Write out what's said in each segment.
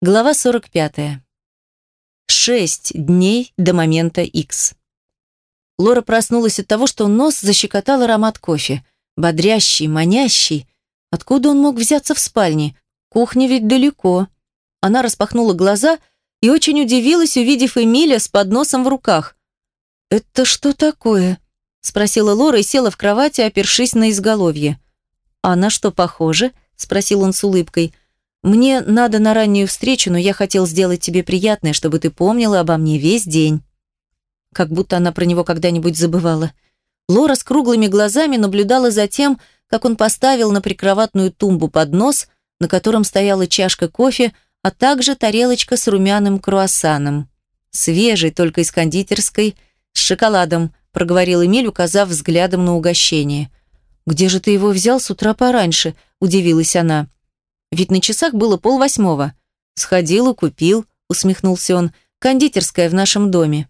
Глава 45. Шесть дней до момента X. Лора проснулась от того, что нос защекотал аромат кофе. Бодрящий, манящий. Откуда он мог взяться в спальне? Кухня ведь далеко. Она распахнула глаза и очень удивилась, увидев Эмиля с подносом в руках. «Это что такое?» – спросила Лора и села в кровати, опершись на изголовье. «А на что похоже?» – спросил он с улыбкой – мне надо на раннюю встречу, но я хотел сделать тебе приятное, чтобы ты помнила обо мне весь день. Как будто она про него когда-нибудь забывала. Лора с круглыми глазами наблюдала за тем, как он поставил на прикроватную тумбу поднос, на котором стояла чашка кофе, а также тарелочка с румяным круассаном. Свежий, только из кондитерской, с шоколадом, проговорил Эмиль, указав взглядом на угощение. «Где же ты его взял с утра пораньше?» – удивилась она. Ведь на часах было полвосьмого. Сходил и купил, усмехнулся он, кондитерская в нашем доме.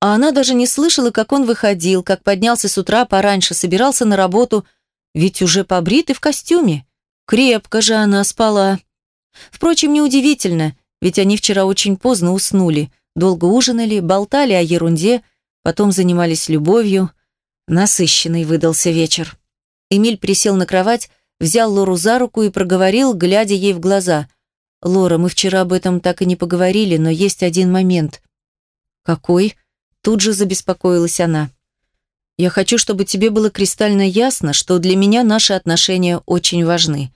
А она даже не слышала, как он выходил, как поднялся с утра пораньше, собирался на работу, ведь уже побрит и в костюме. Крепко же она спала. Впрочем, неудивительно, ведь они вчера очень поздно уснули, долго ужинали, болтали о ерунде, потом занимались любовью. Насыщенный выдался вечер. Эмиль присел на кровать, взял Лору за руку и проговорил, глядя ей в глаза. «Лора, мы вчера об этом так и не поговорили, но есть один момент». «Какой?» Тут же забеспокоилась она. «Я хочу, чтобы тебе было кристально ясно, что для меня наши отношения очень важны.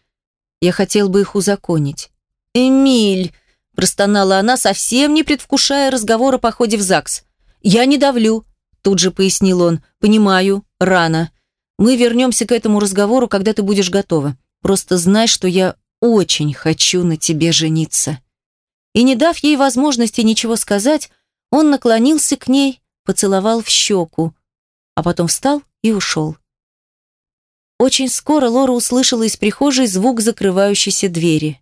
Я хотел бы их узаконить». «Эмиль!» – простонала она, совсем не предвкушая разговор о походе в ЗАГС. «Я не давлю», – тут же пояснил он. «Понимаю, рано. Мы вернемся к этому разговору, когда ты будешь готова. Просто знай, что я очень хочу на тебе жениться». И не дав ей возможности ничего сказать, он наклонился к ней, поцеловал в щеку, а потом встал и ушел. Очень скоро Лора услышала из прихожей звук закрывающейся двери.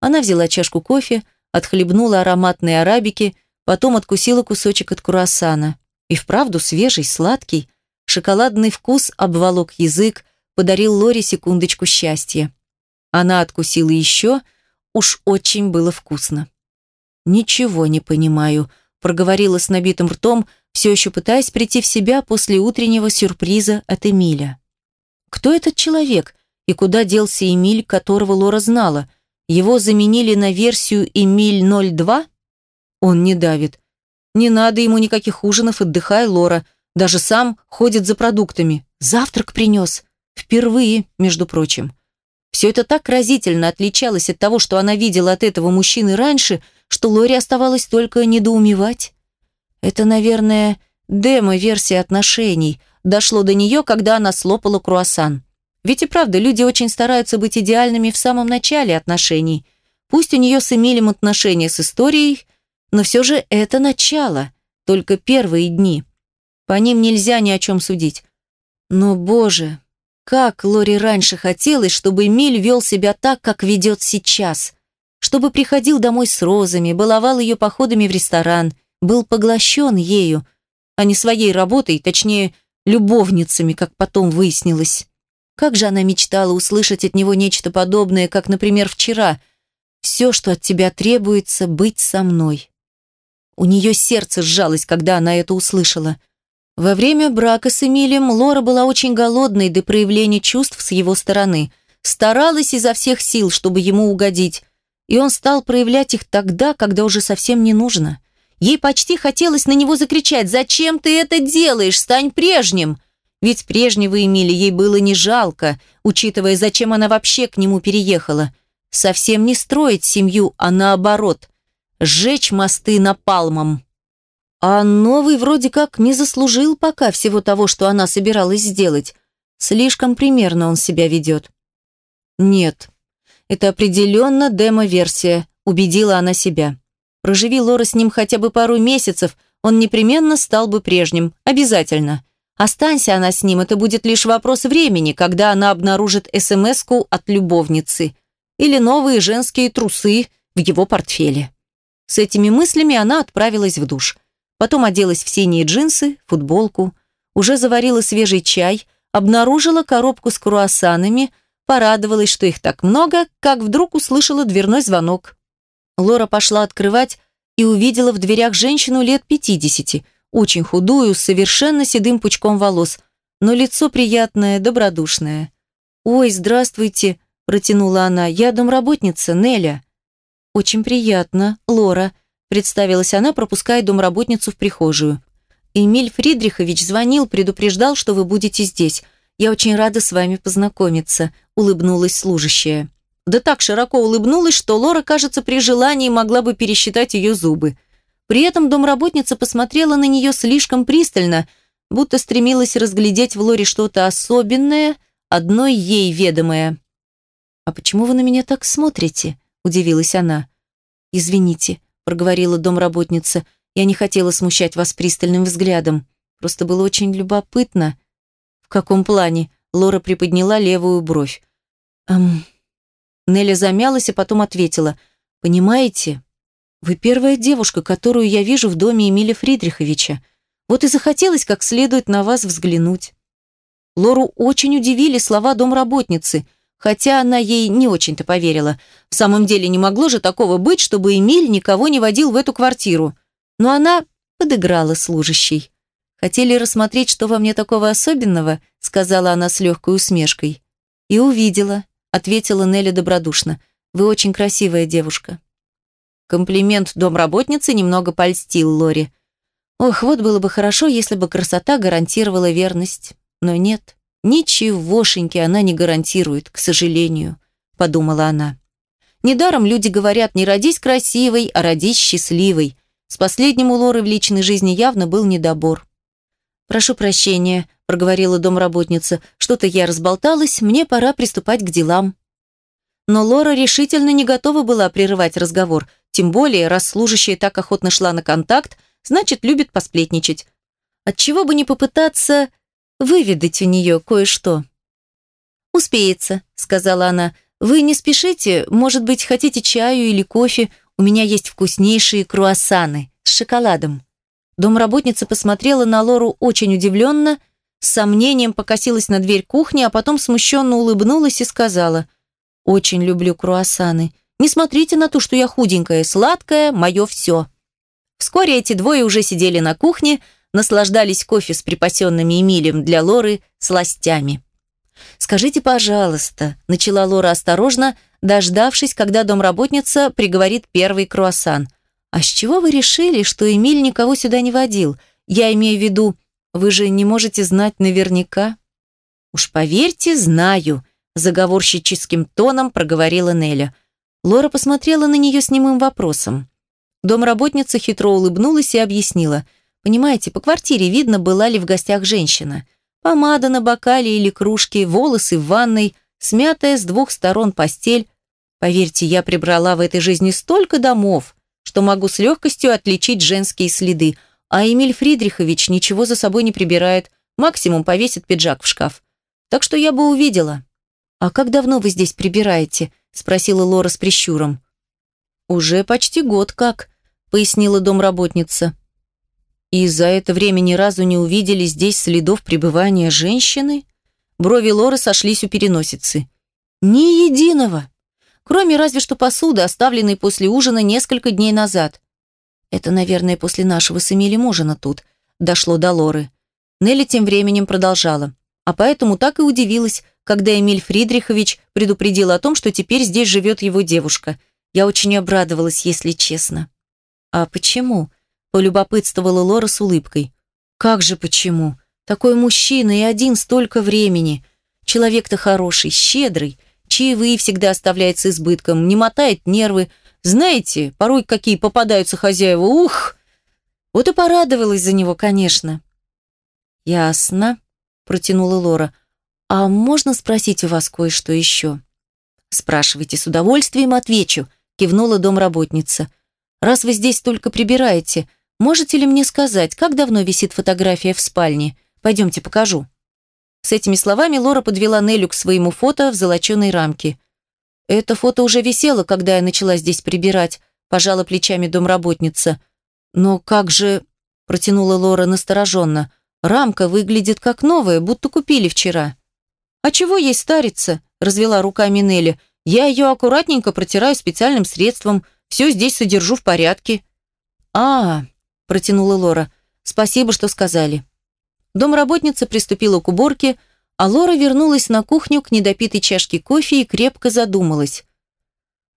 Она взяла чашку кофе, отхлебнула ароматной арабики, потом откусила кусочек от круассана. И вправду свежий, сладкий, Шоколадный вкус обволок язык, подарил Лоре секундочку счастья. Она откусила еще, уж очень было вкусно. «Ничего не понимаю», – проговорила с набитым ртом, все еще пытаясь прийти в себя после утреннего сюрприза от Эмиля. «Кто этот человек и куда делся Эмиль, которого Лора знала? Его заменили на версию Эмиль 02?» Он не давит. «Не надо ему никаких ужинов, отдыхай, Лора», даже сам ходит за продуктами. Завтрак принес. Впервые, между прочим. Все это так разительно отличалось от того, что она видела от этого мужчины раньше, что Лори оставалось только недоумевать. Это, наверное, демо-версия отношений. Дошло до нее, когда она слопала круассан. Ведь и правда, люди очень стараются быть идеальными в самом начале отношений. Пусть у нее с Эмилем отношения с историей, но все же это начало, только первые дни. По ним нельзя ни о чем судить. Но, боже, как Лори раньше хотелось, чтобы Эмиль вел себя так, как ведет сейчас. Чтобы приходил домой с розами, баловал ее походами в ресторан, был поглощен ею, а не своей работой, точнее, любовницами, как потом выяснилось. Как же она мечтала услышать от него нечто подобное, как, например, вчера. «Все, что от тебя требуется, быть со мной». У нее сердце сжалось, когда она это услышала – во время брака с Эмилием Лора была очень голодной до проявления чувств с его стороны, старалась изо всех сил, чтобы ему угодить, и он стал проявлять их тогда, когда уже совсем не нужно. Ей почти хотелось на него закричать «Зачем ты это делаешь? Стань прежним!» Ведь прежнего Эмили ей было не жалко, учитывая, зачем она вообще к нему переехала. Совсем не строить семью, а наоборот, сжечь мосты напалмом. А новый вроде как не заслужил пока всего того, что она собиралась сделать. Слишком примерно он себя ведет. Нет, это определенно демо-версия, убедила она себя. Проживи Лора с ним хотя бы пару месяцев, он непременно стал бы прежним, обязательно. Останься она с ним, это будет лишь вопрос времени, когда она обнаружит смс от любовницы или новые женские трусы в его портфеле. С этими мыслями она отправилась в душ. Потом оделась в синие джинсы, футболку, уже заварила свежий чай, обнаружила коробку с круассанами, порадовалась, что их так много, как вдруг услышала дверной звонок. Лора пошла открывать и увидела в дверях женщину лет пятидесяти, очень худую, с совершенно седым пучком волос, но лицо приятное, добродушное. «Ой, здравствуйте», – протянула она, – «я домработница, Неля». «Очень приятно, Лора», – представилась она, пропуская домработницу в прихожую. «Эмиль Фридрихович звонил, предупреждал, что вы будете здесь. Я очень рада с вами познакомиться», – улыбнулась служащая. Да так широко улыбнулась, что Лора, кажется, при желании могла бы пересчитать ее зубы. При этом домработница посмотрела на нее слишком пристально, будто стремилась разглядеть в Лоре что-то особенное, одной ей ведомое. «А почему вы на меня так смотрите?» – удивилась она. «Извините», – проговорила домработница, – «я не хотела смущать вас пристальным взглядом. Просто было очень любопытно». «В каком плане?» – Лора приподняла левую бровь. «Эм...» Нелли замялась, а потом ответила. «Понимаете, вы первая девушка, которую я вижу в доме Эмиля Фридриховича. Вот и захотелось как следует на вас взглянуть». Лору очень удивили слова домработницы, хотя она ей не очень-то поверила. В самом деле не могло же такого быть, чтобы Эмиль никого не водил в эту квартиру. Но она подыграла служащей. «Хотели рассмотреть, что во мне такого особенного?» сказала она с легкой усмешкой. «И увидела», ответила Нелли добродушно. «Вы очень красивая девушка». Комплимент домработницы немного польстил Лори. Ох, вот было бы хорошо, если бы красота гарантировала верность. Но нет, ничегошеньки она не гарантирует, к сожалению, подумала она. Недаром люди говорят, не родись красивой, а родись счастливой. С последним у Лоры в личной жизни явно был недобор. «Прошу прощения», – проговорила домработница. «Что-то я разболталась, мне пора приступать к делам». Но Лора решительно не готова была прерывать разговор – тем более, раз служащая так охотно шла на контакт, значит, любит посплетничать. Отчего бы не попытаться выведать у нее кое-что. «Успеется», — сказала она. «Вы не спешите, может быть, хотите чаю или кофе? У меня есть вкуснейшие круассаны с шоколадом». Домработница посмотрела на Лору очень удивленно, с сомнением покосилась на дверь кухни, а потом смущенно улыбнулась и сказала, «Очень люблю круассаны. Не смотрите на то, что я худенькая, сладкая, мое все. Вскоре эти двое уже сидели на кухне, наслаждались кофе с припасенными Эмилем для Лоры сластями. «Скажите, пожалуйста», – начала Лора осторожно, дождавшись, когда домработница приговорит первый круассан. «А с чего вы решили, что Эмиль никого сюда не водил? Я имею в виду, вы же не можете знать наверняка». «Уж поверьте, знаю», – заговорщическим тоном проговорила Неля. Лора посмотрела на нее с немым вопросом. Домработница хитро улыбнулась и объяснила. «Понимаете, по квартире видно, была ли в гостях женщина. Помада на бокале или кружке, волосы в ванной, смятая с двух сторон постель. Поверьте, я прибрала в этой жизни столько домов, что могу с легкостью отличить женские следы, а Эмиль Фридрихович ничего за собой не прибирает, максимум повесит пиджак в шкаф. Так что я бы увидела. «А как давно вы здесь прибираете?» спросила Лора с прищуром. «Уже почти год как», — пояснила домработница. «И за это время ни разу не увидели здесь следов пребывания женщины?» Брови Лоры сошлись у переносицы. «Ни единого! Кроме разве что посуды, оставленной после ужина несколько дней назад. Это, наверное, после нашего с Эмилем ужина тут», — дошло до Лоры. Нелли тем временем продолжала. А поэтому так и удивилась, когда Эмиль Фридрихович предупредил о том, что теперь здесь живет его девушка. Я очень обрадовалась, если честно. «А почему?» – полюбопытствовала Лора с улыбкой. «Как же почему? Такой мужчина и один столько времени. Человек-то хороший, щедрый, чаевые всегда оставляет с избытком, не мотает нервы. Знаете, порой какие попадаются хозяева, ух!» Вот и порадовалась за него, конечно. «Ясно», – протянула Лора. «А можно спросить у вас кое-что еще?» «Спрашивайте, с удовольствием отвечу», – кивнула домработница. «Раз вы здесь только прибираете, можете ли мне сказать, как давно висит фотография в спальне? Пойдемте покажу». С этими словами Лора подвела Нелю к своему фото в золоченой рамке. «Это фото уже висело, когда я начала здесь прибирать», – пожала плечами домработница. «Но как же...» – протянула Лора настороженно. «Рамка выглядит как новая, будто купили вчера». «А чего ей стариться?» – развела руками Нелли. «Я ее аккуратненько протираю специальным средством. Все здесь содержу в порядке». «А, — протянула Лора, — спасибо, что сказали». Домработница приступила к уборке, а Лора вернулась на кухню к недопитой чашке кофе и крепко задумалась.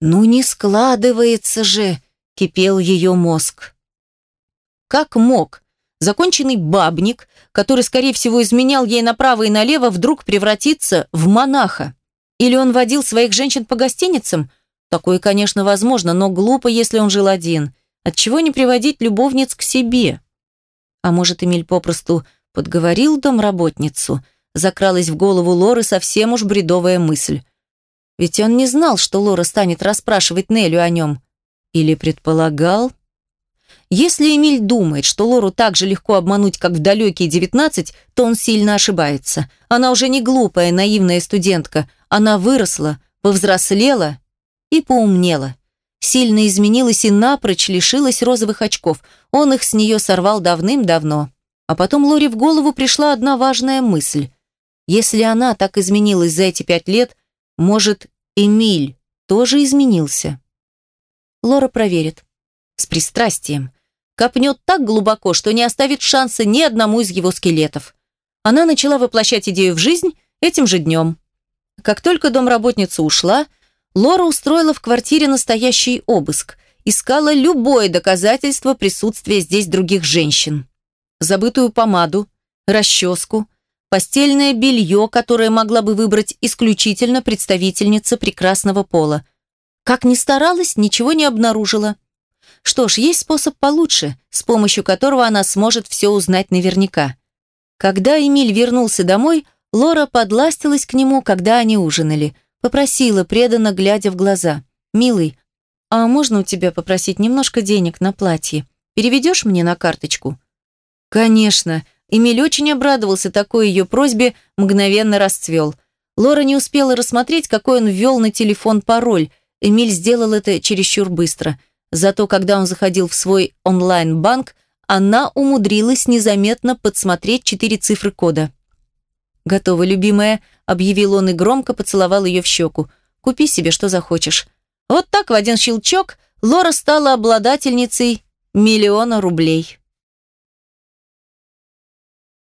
«Ну не складывается же!» — кипел ее мозг. Как мог законченный бабник, который, скорее всего, изменял ей направо и налево, вдруг превратиться в монаха? Или он водил своих женщин по гостиницам? Такое, конечно, возможно, но глупо, если он жил один. Отчего не приводить любовниц к себе? А может, Эмиль попросту подговорил домработницу? Закралась в голову Лоры совсем уж бредовая мысль. Ведь он не знал, что Лора станет расспрашивать Нелю о нем. Или предполагал? Если Эмиль думает, что Лору так же легко обмануть, как в далекие 19, то он сильно ошибается. Она уже не глупая, наивная студентка. Она выросла, повзрослела и поумнела. Сильно изменилась и напрочь лишилась розовых очков. Он их с нее сорвал давным-давно. А потом Лоре в голову пришла одна важная мысль. Если она так изменилась за эти пять лет, может, Эмиль тоже изменился? Лора проверит. С пристрастием. Копнет так глубоко, что не оставит шанса ни одному из его скелетов. Она начала воплощать идею в жизнь этим же днем. Как только домработница ушла, Лора устроила в квартире настоящий обыск. Искала любое доказательство присутствия здесь других женщин. Забытую помаду, расческу, постельное белье, которое могла бы выбрать исключительно представительница прекрасного пола. Как ни старалась, ничего не обнаружила. Что ж, есть способ получше, с помощью которого она сможет все узнать наверняка. Когда Эмиль вернулся домой, Лора подластилась к нему, когда они ужинали. Попросила, преданно глядя в глаза. «Милый, а можно у тебя попросить немножко денег на платье? Переведешь мне на карточку?» «Конечно». Эмиль очень обрадовался такой ее просьбе, мгновенно расцвел. Лора не успела рассмотреть, какой он ввел на телефон пароль. Эмиль сделал это чересчур быстро. Зато когда он заходил в свой онлайн-банк, она умудрилась незаметно подсмотреть четыре цифры кода. «Готово, любимая», — объявил он и громко поцеловал ее в щеку. «Купи себе, что захочешь». Вот так в один щелчок Лора стала обладательницей миллиона рублей.